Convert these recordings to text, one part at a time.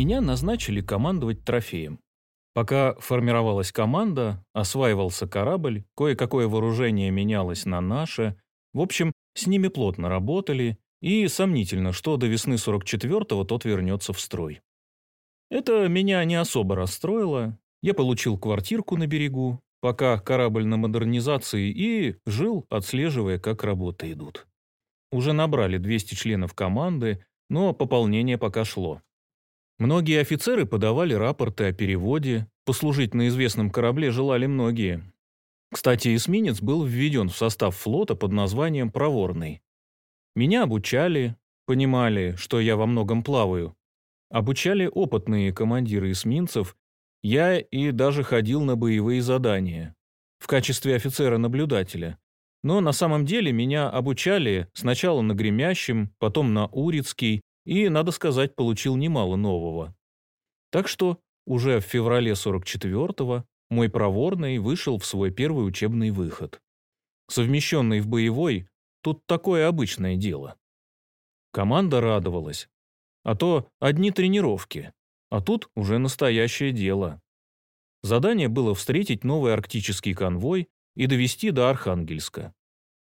меня назначили командовать трофеем. Пока формировалась команда, осваивался корабль, кое-какое вооружение менялось на наше. В общем, с ними плотно работали, и сомнительно, что до весны 44-го тот вернется в строй. Это меня не особо расстроило. Я получил квартирку на берегу, пока корабль на модернизации, и жил, отслеживая, как работы идут. Уже набрали 200 членов команды, но пополнение пока шло. Многие офицеры подавали рапорты о переводе, послужить на известном корабле желали многие. Кстати, эсминец был введен в состав флота под названием «Проворный». Меня обучали, понимали, что я во многом плаваю. Обучали опытные командиры эсминцев, я и даже ходил на боевые задания в качестве офицера-наблюдателя. Но на самом деле меня обучали сначала на Гремящем, потом на Урицкий, и, надо сказать, получил немало нового. Так что уже в феврале 44-го мой проворный вышел в свой первый учебный выход. Совмещенный в боевой, тут такое обычное дело. Команда радовалась. А то одни тренировки, а тут уже настоящее дело. Задание было встретить новый арктический конвой и довести до Архангельска.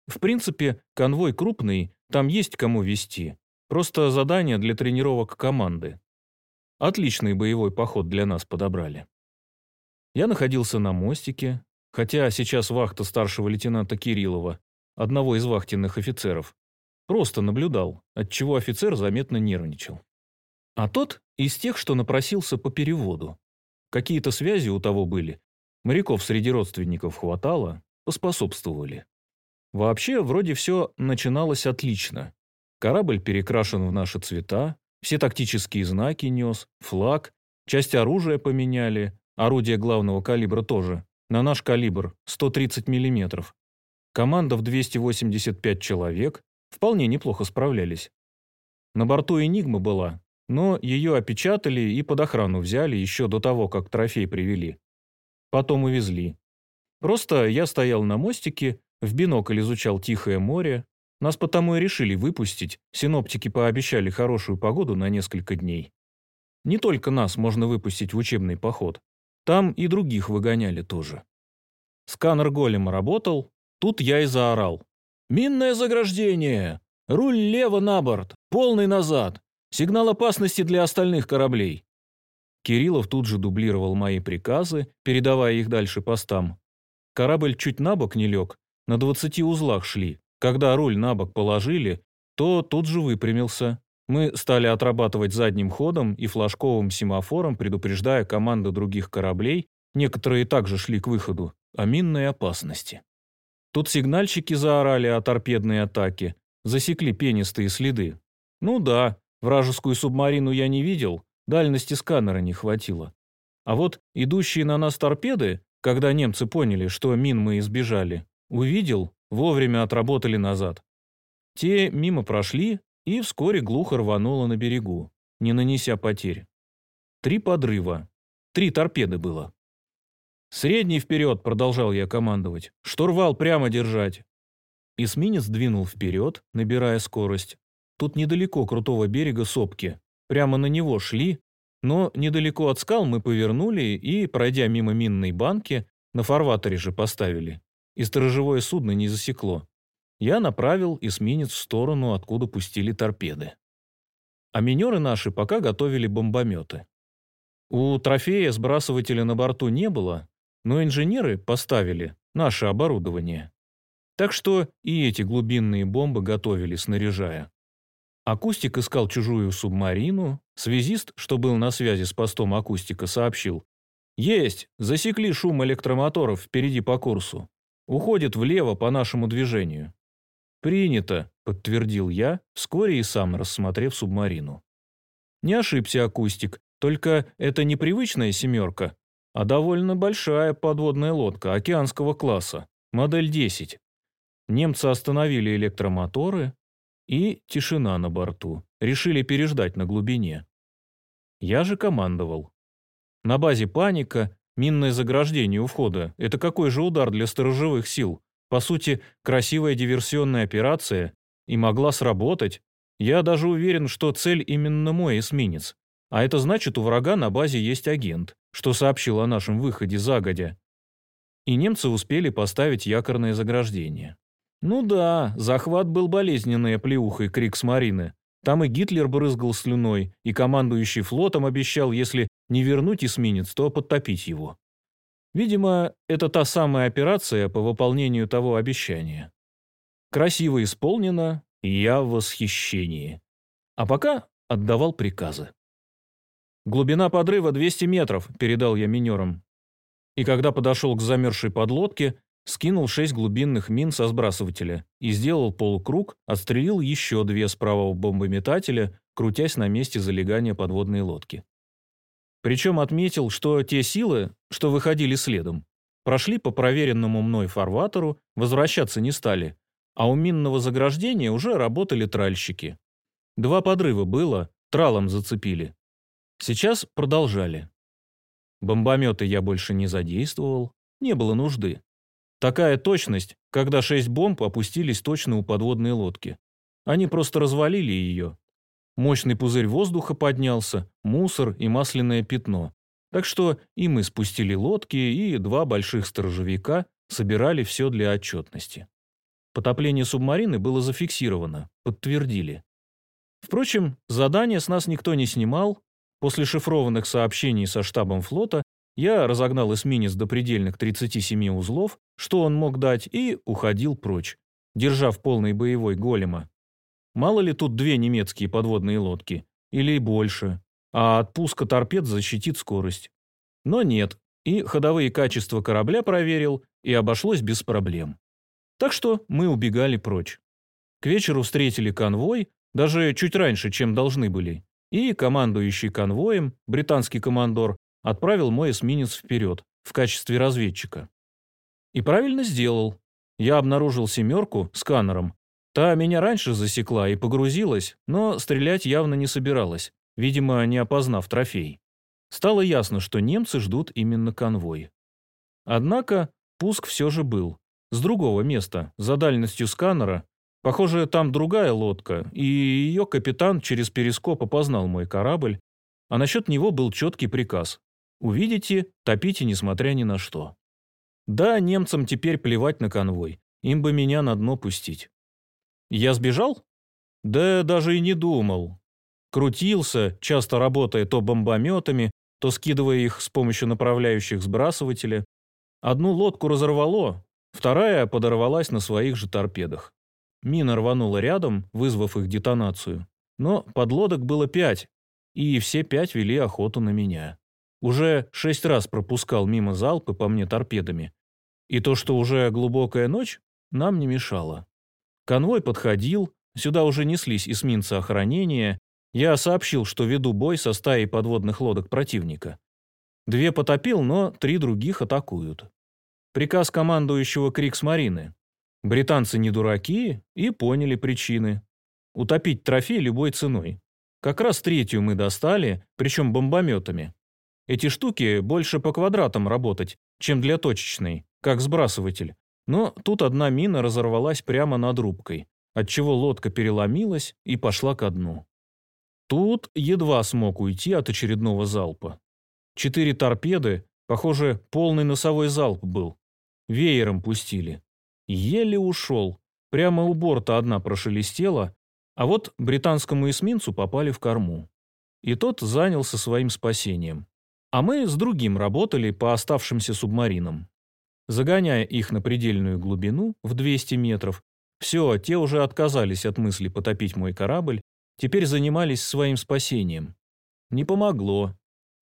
В принципе, конвой крупный, там есть кому вести, Просто задание для тренировок команды. Отличный боевой поход для нас подобрали. Я находился на мостике, хотя сейчас вахта старшего лейтенанта Кириллова, одного из вахтенных офицеров, просто наблюдал, отчего офицер заметно нервничал. А тот из тех, что напросился по переводу. Какие-то связи у того были. Моряков среди родственников хватало, поспособствовали. Вообще, вроде все начиналось отлично. Корабль перекрашен в наши цвета, все тактические знаки нес, флаг, часть оружия поменяли, орудие главного калибра тоже, на наш калибр 130 мм. Команда в 285 человек, вполне неплохо справлялись. На борту «Энигма» была, но ее опечатали и под охрану взяли еще до того, как трофей привели. Потом увезли. Просто я стоял на мостике, в бинокль изучал Тихое море, нас потому и решили выпустить, синоптики пообещали хорошую погоду на несколько дней. Не только нас можно выпустить в учебный поход. Там и других выгоняли тоже. Сканер голема работал, тут я и заорал. «Минное заграждение! Руль лево на борт, полный назад! Сигнал опасности для остальных кораблей!» Кириллов тут же дублировал мои приказы, передавая их дальше постам. Корабль чуть на бок не лег, на двадцати узлах шли, когда руль на бок положили, то тут же выпрямился. Мы стали отрабатывать задним ходом и флажковым семафором, предупреждая команды других кораблей, некоторые также шли к выходу, о минной опасности. Тут сигнальщики заорали о торпедной атаке, засекли пенистые следы. Ну да, вражескую субмарину я не видел, дальности сканера не хватило. А вот идущие на нас торпеды, когда немцы поняли, что мин мы избежали, увидел Вовремя отработали назад. Те мимо прошли и вскоре глухо рвануло на берегу, не нанеся потерь. Три подрыва. Три торпеды было. «Средний вперед!» — продолжал я командовать. «Штурвал прямо держать!» Эсминец двинул вперед, набирая скорость. Тут недалеко крутого берега сопки. Прямо на него шли, но недалеко от скал мы повернули и, пройдя мимо минной банки, на фарватере же поставили и сторожевое судно не засекло. Я направил эсминец в сторону, откуда пустили торпеды. А минеры наши пока готовили бомбометы. У трофея сбрасывателя на борту не было, но инженеры поставили наше оборудование. Так что и эти глубинные бомбы готовили, снаряжая. Акустик искал чужую субмарину, связист, что был на связи с постом акустика, сообщил. «Есть! Засекли шум электромоторов впереди по курсу. Уходит влево по нашему движению». «Принято», — подтвердил я, вскоре и сам рассмотрев субмарину. Не ошибся акустик, только это не привычная «семерка», а довольно большая подводная лодка океанского класса, модель 10. Немцы остановили электромоторы, и тишина на борту. Решили переждать на глубине. Я же командовал. На базе паника, Минное заграждение у входа – это какой же удар для сторожевых сил? По сути, красивая диверсионная операция и могла сработать. Я даже уверен, что цель именно мой эсминец. А это значит, у врага на базе есть агент, что сообщил о нашем выходе загодя. И немцы успели поставить якорное заграждение. Ну да, захват был болезненной оплеухой Крикс-Марины. Там и Гитлер брызгал слюной, и командующий флотом обещал, если не вернуть эсминец, то подтопить его. Видимо, это та самая операция по выполнению того обещания. Красиво исполнено, и я в восхищении. А пока отдавал приказы. «Глубина подрыва 200 метров», — передал я минерам. И когда подошел к замерзшей подлодке, скинул шесть глубинных мин со сбрасывателя и сделал полукруг, отстрелил еще две с правого бомбометателя, крутясь на месте залегания подводной лодки. Причем отметил, что те силы, что выходили следом, прошли по проверенному мной фарватеру, возвращаться не стали, а у минного заграждения уже работали тральщики. Два подрыва было, тралом зацепили. Сейчас продолжали. Бомбометы я больше не задействовал, не было нужды. Такая точность, когда шесть бомб опустились точно у подводной лодки. Они просто развалили ее. Мощный пузырь воздуха поднялся, мусор и масляное пятно. Так что и мы спустили лодки, и два больших сторожевика собирали все для отчетности. Потопление субмарины было зафиксировано, подтвердили. Впрочем, задание с нас никто не снимал. После шифрованных сообщений со штабом флота я разогнал эсминец до предельных 37 узлов, что он мог дать, и уходил прочь, держа в полной боевой голема. Мало ли тут две немецкие подводные лодки, или больше, а от пуска торпед защитит скорость. Но нет, и ходовые качества корабля проверил, и обошлось без проблем. Так что мы убегали прочь. К вечеру встретили конвой, даже чуть раньше, чем должны были, и командующий конвоем, британский командор, отправил мой эсминец вперед, в качестве разведчика. И правильно сделал. Я обнаружил «семерку» сканером. Та меня раньше засекла и погрузилась, но стрелять явно не собиралась, видимо, не опознав трофей. Стало ясно, что немцы ждут именно конвой. Однако пуск все же был, с другого места, за дальностью сканера. Похоже, там другая лодка, и ее капитан через перископ опознал мой корабль, а насчет него был четкий приказ. Увидите, топите, несмотря ни на что. Да, немцам теперь плевать на конвой, им бы меня на дно пустить. Я сбежал? Да даже и не думал. Крутился, часто работая то бомбометами, то скидывая их с помощью направляющих сбрасывателя. Одну лодку разорвало, Вторая подорвалась на своих же торпедах. Мина рванула рядом, вызвав их детонацию. Но подлодок было пять, и все пять вели охоту на меня. Уже шесть раз пропускал мимо залпы по мне торпедами. И то, что уже глубокая ночь, нам не мешало. Конвой подходил, сюда уже неслись эсминцы охранения. Я сообщил, что веду бой со стаей подводных лодок противника. Две потопил, но три других атакуют. Приказ командующего Крикс-Марины. Британцы не дураки и поняли причины. Утопить трофей любой ценой. Как раз третью мы достали, причем бомбометами. Эти штуки больше по квадратам работать, чем для точечной, как сбрасыватель. Но тут одна мина разорвалась прямо над рубкой, отчего лодка переломилась и пошла ко дну. Тут едва смог уйти от очередного залпа. Четыре торпеды, похоже, полный носовой залп был. Веером пустили. Еле ушел. Прямо у борта одна прошелестела, а вот британскому эсминцу попали в корму. И тот занялся своим спасением. А мы с другим работали по оставшимся субмаринам. Загоняя их на предельную глубину в 200 метров, все, те уже отказались от мысли потопить мой корабль, теперь занимались своим спасением. Не помогло.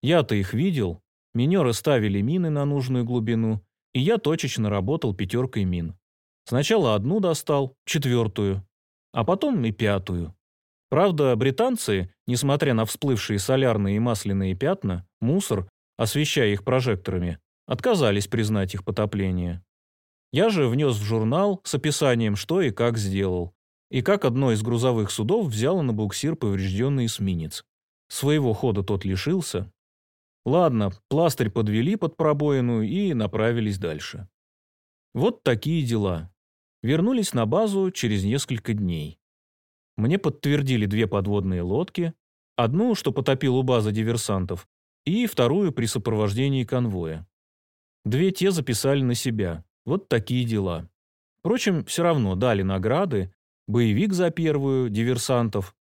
Я-то их видел. Минеры ставили мины на нужную глубину, и я точечно работал пятеркой мин. Сначала одну достал, четвертую, а потом и пятую. Правда, британцы, несмотря на всплывшие солярные и масляные пятна, мусор, освещая их прожекторами, отказались признать их потопление. Я же внес в журнал с описанием, что и как сделал, и как одно из грузовых судов взяло на буксир поврежденный эсминец. Своего хода тот лишился, Ладно, пластырь подвели под пробоину и направились дальше. Вот такие дела. Вернулись на базу через несколько дней. Мне подтвердили две подводные лодки. Одну, что потопил у базы диверсантов, и вторую при сопровождении конвоя. Две те записали на себя. Вот такие дела. Впрочем, все равно дали награды, боевик за первую, диверсантов,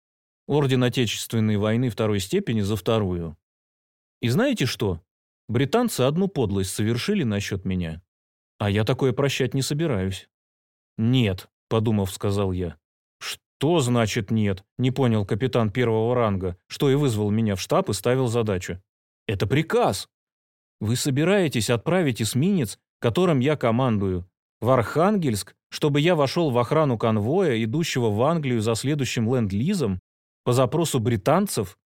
орден Отечественной войны второй степени за вторую. И знаете что? Британцы одну подлость совершили насчет меня. А я такое прощать не собираюсь. Нет, подумав, сказал я. Что значит нет? Не понял капитан первого ранга, что и вызвал меня в штаб и ставил задачу. Это приказ. Вы собираетесь отправить эсминец, которым я командую, в Архангельск, чтобы я вошел в охрану конвоя, идущего в Англию за следующим ленд-лизом, по запросу британцев?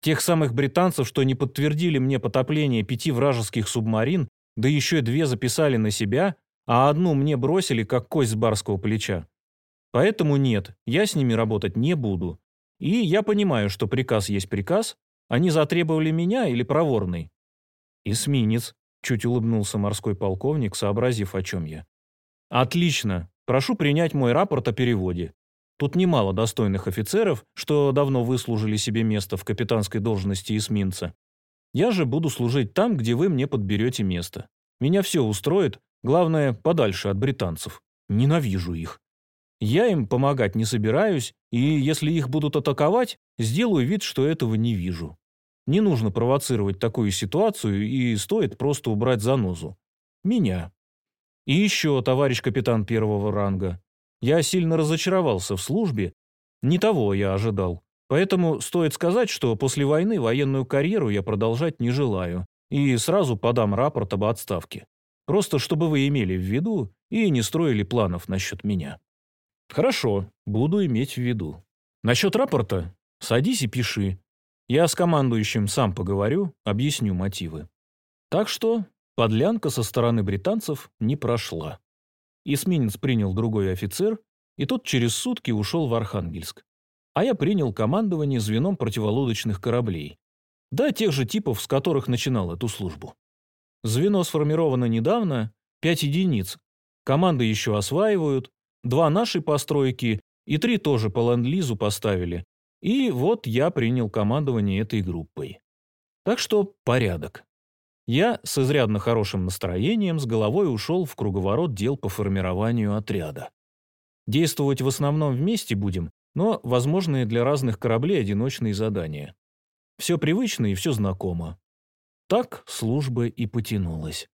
Тех самых британцев, что не подтвердили мне потопление пяти вражеских субмарин, да еще две записали на себя, а одну мне бросили, как кость с барского плеча. Поэтому нет, я с ними работать не буду. И я понимаю, что приказ есть приказ. Они затребовали меня или проворный? Эсминец, чуть улыбнулся морской полковник, сообразив, о чем я. Отлично. Прошу принять мой рапорт о переводе. Тут немало достойных офицеров, что давно выслужили себе место в капитанской должности эсминца. Я же буду служить там, где вы мне подберете место. Меня все устроит, главное, подальше от британцев. Ненавижу их. Я им помогать не собираюсь, и если их будут атаковать, сделаю вид, что этого не вижу. Не нужно провоцировать такую ситуацию, и стоит просто убрать занозу. Меня. И еще, товарищ капитан первого ранга. Я сильно разочаровался в службе. Не того я ожидал. Поэтому стоит сказать, что после войны военную карьеру я продолжать не желаю. И сразу подам рапорт об отставке. Просто чтобы вы имели в виду и не строили планов насчет меня. Хорошо, буду иметь в виду. Насчет рапорта садись и пиши. Я с командующим сам поговорю, объясню мотивы. Так что подлянка со стороны британцев не прошла. Эсминец принял другой офицер, и тот через сутки ушел в Архангельск. А я принял командование звеном противолодочных кораблей. Да, тех же типов, с которых начинал эту службу. Звено сформировано недавно, пять единиц. Команды еще осваивают, два наши постройки и три тоже по ленд-лизу поставили. И вот я принял командование этой группой. Так что порядок. Я с изрядно хорошим настроением с головой ушел в круговорот дел по формированию отряда. Действовать в основном вместе будем, но возможные для разных кораблей одиночные задания. Все привычно и все знакомо. Так служба и потянулась.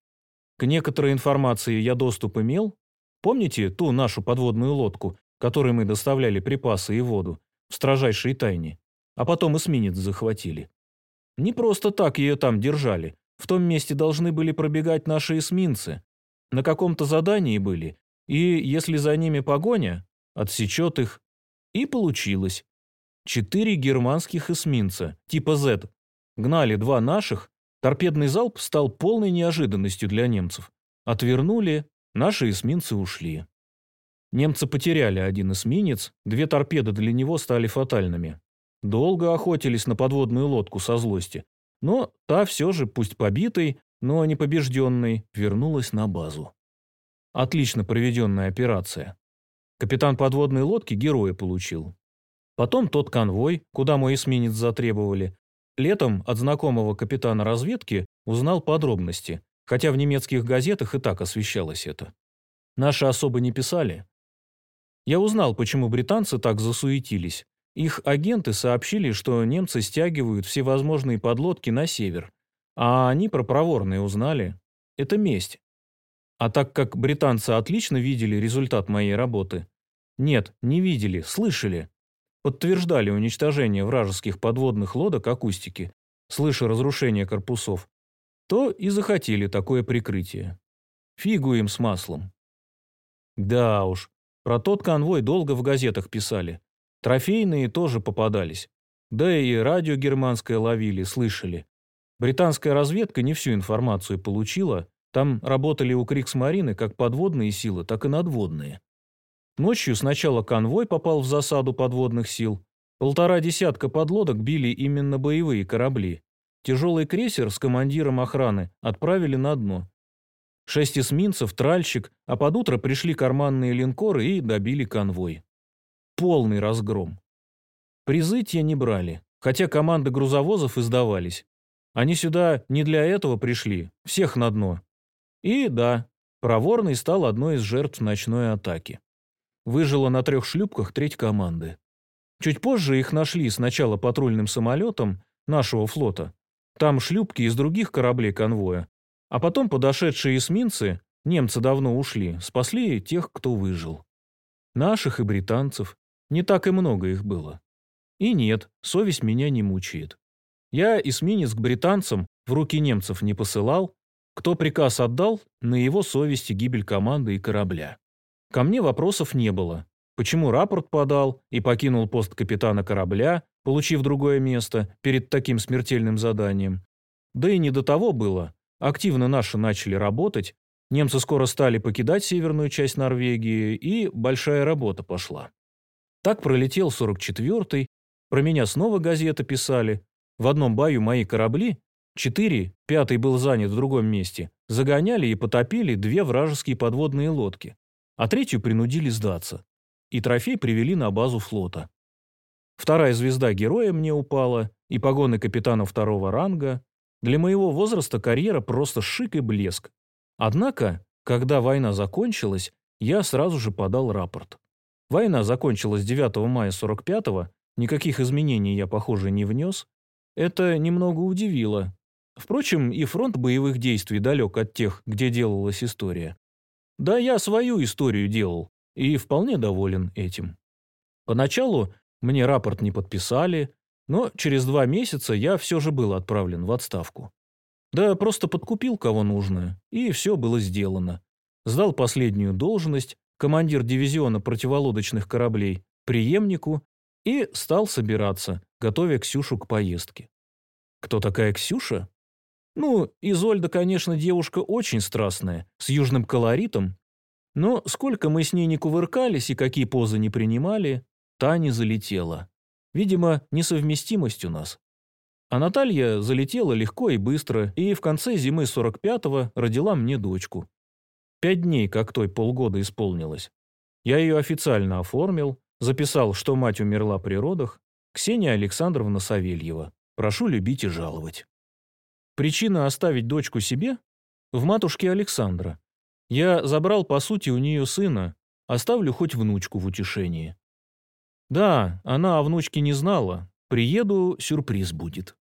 К некоторой информации я доступ имел, Помните ту нашу подводную лодку, которой мы доставляли припасы и воду, в строжайшей тайне, а потом эсминец захватили? Не просто так ее там держали. В том месте должны были пробегать наши эсминцы. На каком-то задании были, и если за ними погоня, отсечет их. И получилось. Четыре германских эсминца, типа Z, гнали два наших, торпедный залп стал полной неожиданностью для немцев. Отвернули, Наши эсминцы ушли. Немцы потеряли один эсминец, две торпеды для него стали фатальными. Долго охотились на подводную лодку со злости, но та все же, пусть побитой, но не побежденной, вернулась на базу. Отлично проведенная операция. Капитан подводной лодки героя получил. Потом тот конвой, куда мой эсминец затребовали. Летом от знакомого капитана разведки узнал подробности, хотя в немецких газетах и так освещалось это. Наши особо не писали. Я узнал, почему британцы так засуетились. Их агенты сообщили, что немцы стягивают всевозможные подлодки на север, а они про проворные узнали. Это месть. А так как британцы отлично видели результат моей работы, нет, не видели, слышали, подтверждали уничтожение вражеских подводных лодок акустики, слыша разрушение корпусов, то и захотели такое прикрытие. Фигу им с маслом. Да уж, про тот конвой долго в газетах писали. Трофейные тоже попадались. Да и радио германское ловили, слышали. Британская разведка не всю информацию получила, там работали у Криксмарины как подводные силы, так и надводные. Ночью сначала конвой попал в засаду подводных сил, полтора десятка подлодок били именно боевые корабли, Тяжелый крейсер с командиром охраны отправили на дно. Шесть эсминцев, тральщик, а под утро пришли карманные линкоры и добили конвой. Полный разгром. Призы те не брали. хотя команды грузовозов издавались. Они сюда не для этого пришли, всех на дно. И да, Проворный стал одной из жертв ночной атаки. Выжила на трех шлюпках треть команды. Чуть позже их нашли сначала патрульным самолетом нашего флота, там шлюпки из других кораблей конвоя, а потом подошедшие эсминцы, немцы давно ушли, спасли тех, кто выжил. Наших и британцев, не так и много их было. И нет, совесть меня не мучает. Я эсминец к британцам в руки немцев не посылал, кто приказ отдал, на его совести гибель команды и корабля. Ко мне вопросов не было. Почему рапорт подал и покинул пост капитана корабля, получив другое место перед таким смертельным заданием? Да и не до того было. Активно наши начали работать, немцы скоро стали покидать северную часть Норвегии, и большая работа пошла. Так пролетел 44-й, про меня снова газеты писали. В одном бою мои корабли Четыре, пятый был занят в другом месте, загоняли и потопили две вражеские подводные лодки, а третью принудили сдаться. И трофей привели на базу флота. Вторая звезда героя мне упала, и погоны капитана второго ранга. Для моего возраста карьера просто шик и блеск. Однако, когда война закончилась, я сразу же подал рапорт. Война закончилась 9 мая 45-го, никаких изменений я, похоже, не внес. Это немного удивило, Впрочем, и фронт боевых действий далек от тех, где делалась история. Да, я свою историю делал, и вполне доволен этим. Поначалу мне рапорт не подписали, но через два месяца я все же был отправлен в отставку. Да просто подкупил кого нужно, и все было сделано. Сдал последнюю должность, командир дивизиона противолодочных кораблей, преемнику, и стал собираться, готовя Ксюшу к поездке. Кто такая Ксюша? Ну, Изольда, конечно, девушка очень страстная, с южным колоритом, но сколько мы с ней не кувыркались и какие позы не принимали, та не залетела. Видимо, несовместимость у нас. А Наталья залетела легко и быстро, и в конце зимы 45-го родила мне дочку. Пять дней, как той полгода исполнилось. Я ее официально оформил, записал, что мать умерла при родах, Ксения Александровна Савельева. Прошу любить и жаловать. Причина оставить дочку себе в матушке Александра. Я забрал, по сути, у нее сына, оставлю хоть внучку в утешении. Да, она о внучке не знала. Приеду, сюрприз будет.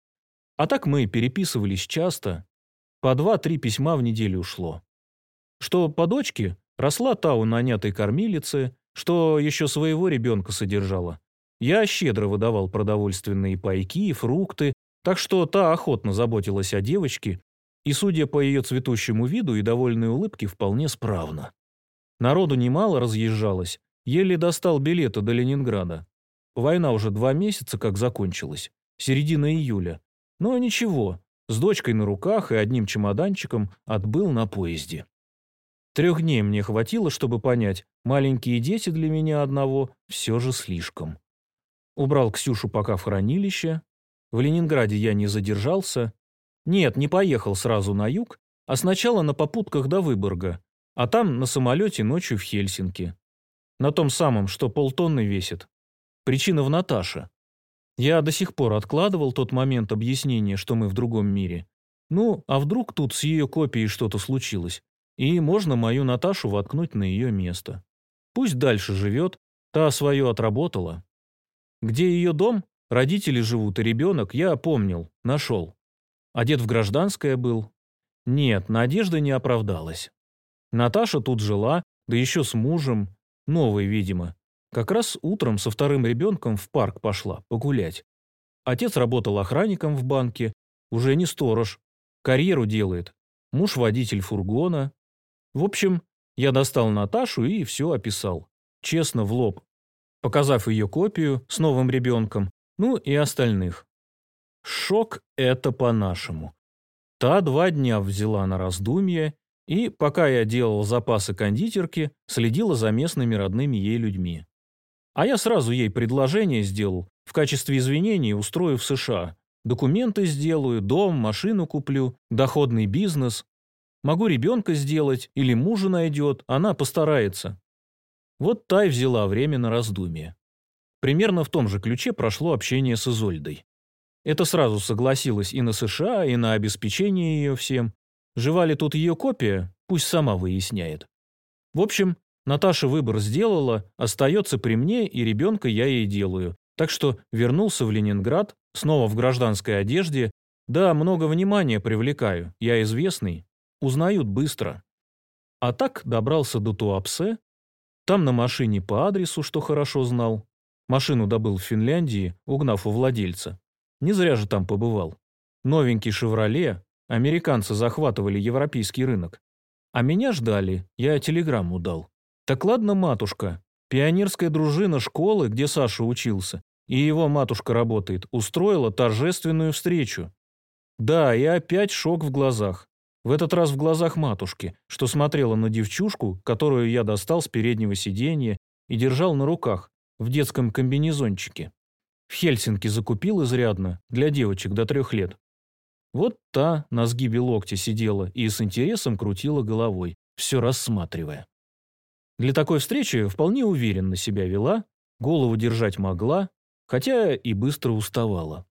А так мы переписывались часто. По два-три письма в неделю ушло. Что по дочке росла та у нанятой кормилицы, что еще своего ребенка содержала. Я щедро выдавал продовольственные пайки, фрукты, так что та охотно заботилась о девочке, и, судя по ее цветущему виду и довольной улыбке, вполне справно. Народу немало разъезжалось, еле достал билеты до Ленинграда. Война уже два месяца как закончилась, середина июля. Но ничего, с дочкой на руках и одним чемоданчиком отбыл на поезде. Трех дней мне хватило, чтобы понять, маленькие дети для меня одного все же слишком. Убрал Ксюшу пока в хранилище, в Ленинграде я не задержался. Нет, не поехал сразу на юг, а сначала на попутках до Выборга, а там на самолете ночью в Хельсинки. На том самом, что полтонны весит. Причина в Наташе. Я до сих пор откладывал тот момент объяснения, что мы в другом мире. Ну, а вдруг тут с ее копией что-то случилось, и можно мою Наташу воткнуть на ее место. Пусть дальше живет, та свое отработала. Где ее дом? Родители живут, и ребенок, я помнил, нашел. Одет в гражданское был. Нет, надежда не оправдалась. Наташа тут жила, да еще с мужем, новый, видимо. Как раз утром со вторым ребенком в парк пошла погулять. Отец работал охранником в банке, уже не сторож, карьеру делает. Муж водитель фургона. В общем, я достал Наташу и все описал. Честно, в лоб. Показав ее копию с новым ребенком, ну и остальных. Шок — это по-нашему. Та два дня взяла на раздумье, и, пока я делал запасы кондитерки, следила за местными родными ей людьми. А я сразу ей предложение сделал, в качестве извинений устрою в США. Документы сделаю, дом, машину куплю, доходный бизнес. Могу ребенка сделать, или мужа найдет, она постарается. Вот Тай взяла время на раздумье. Примерно в том же ключе прошло общение с Изольдой. Это сразу согласилась и на США, и на обеспечение ее всем. Жива ли тут ее копия, пусть сама выясняет. В общем, Наташа выбор сделала, остается при мне, и ребенка я ей делаю. Так что вернулся в Ленинград, снова в гражданской одежде. Да, много внимания привлекаю, я известный. Узнают быстро. А так добрался до Туапсе. Там на машине по адресу, что хорошо знал. Машину добыл в Финляндии, угнав у владельца. Не зря же там побывал. Новенький «Шевроле», американцы захватывали европейский рынок. А меня ждали, я телеграмму дал. Так ладно, матушка, пионерская дружина школы, где Саша учился, и его матушка работает, устроила торжественную встречу. Да, и опять шок в глазах. В этот раз в глазах матушки, что смотрела на девчушку, которую я достал с переднего сиденья и держал на руках, в детском комбинезончике. В Хельсинки закупил изрядно, для девочек до трех лет. Вот та на сгибе локтя сидела и с интересом крутила головой, все рассматривая. Для такой встречи вполне уверенно себя вела, голову держать могла, хотя и быстро уставала.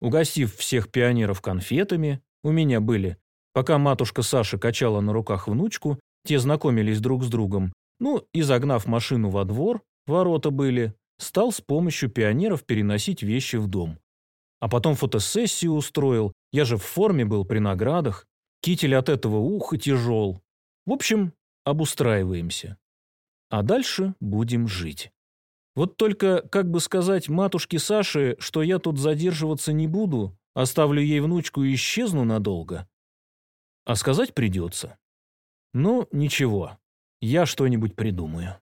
Угостив всех пионеров конфетами, у меня были, пока матушка Саша качала на руках внучку, те знакомились друг с другом, ну и загнав машину во двор, ворота были, стал с помощью пионеров переносить вещи в дом. А потом фотосессию устроил, я же в форме был при наградах, китель от этого уха тяжел. В общем, обустраиваемся. А дальше будем жить. Вот только, как бы сказать матушке Саше, что я тут задерживаться не буду, оставлю ей внучку и исчезну надолго. А сказать придется. Ну, ничего, я что-нибудь придумаю.